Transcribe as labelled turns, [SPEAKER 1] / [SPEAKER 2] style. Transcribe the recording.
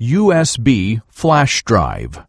[SPEAKER 1] USB flash drive.